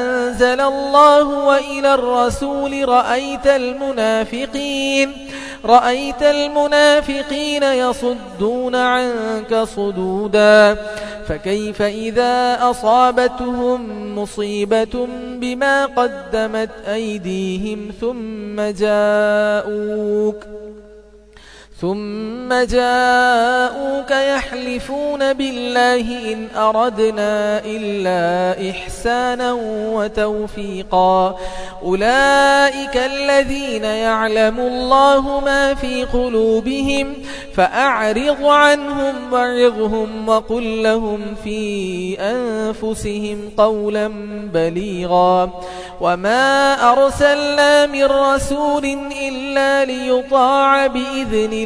أنزل الله وإلى الرسول رأيت المنافقين رأيت المنافقين يصدون عنك صدودا فكيف إذا أصابتهم مصيبة بما قدمت أيديهم ثم جاءوك؟ ثم جاءوك يحلفون بالله إن أردنا إلا إحسانا وتوفيقا. أولئك الذين يعلم الله ما في قلوبهم فأعرض عنهم وعظهم وقل لهم في أنفسهم قولا بليغا. وما أرسلنا من رسول إلا ليطاع بإذن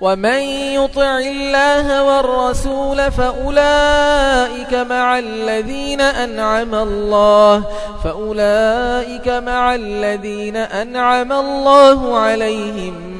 ومن يطع الله والرسول فأولئك مع الذين أنعم الله فأولئك مع الذين أنعم الله عليهم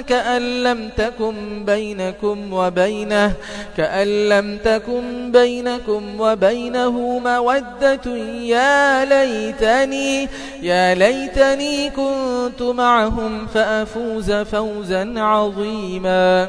كأن لم تكن بينكم وبينه كأن لم تكن بينكم وبينه مودة يا ليتني يا ليتني كنت معهم فأفوز فوزا عظيما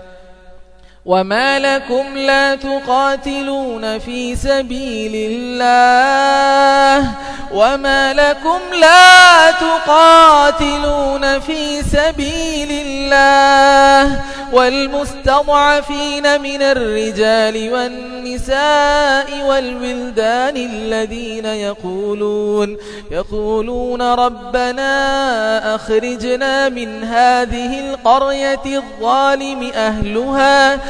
وما لكم لا تقاتلون في سبيل الله وما لكم لا تقاتلون في سبيل الله والمستضعفين من الرجال والنساء والولدان الذين يقولون يقولون ربنا أخرجنا من هذه القرية الظالم أهلها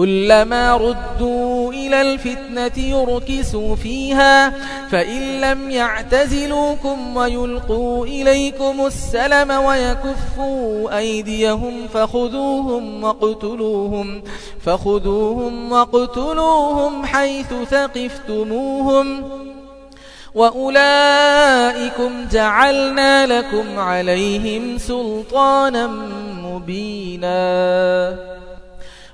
كلما ردوا إلى الفتنة يركسوا فيها فإن لم يعتزلوكم ويلقوا إليكم السلم ويكفوا أيديهم فخذوهم وقتلوهم فخذوهم وقتلوهم حيث ثقفتموهم. وأولئكم جعلنا لكم عليهم سلطانا مبينا.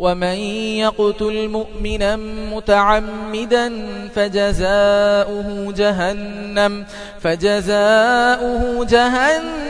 ومن يقتل مؤمنا متعمدا فجزاؤه جهنم فجزاؤه جهنم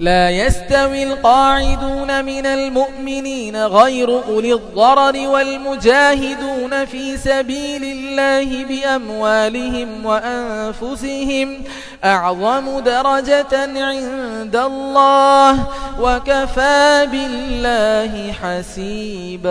لا يستوي القاعدون من المؤمنين غير أولي الضرر والمجاهدون في سبيل الله بأموالهم وأنفسهم. أعظم درجة عند الله وكفى بالله حسيباً.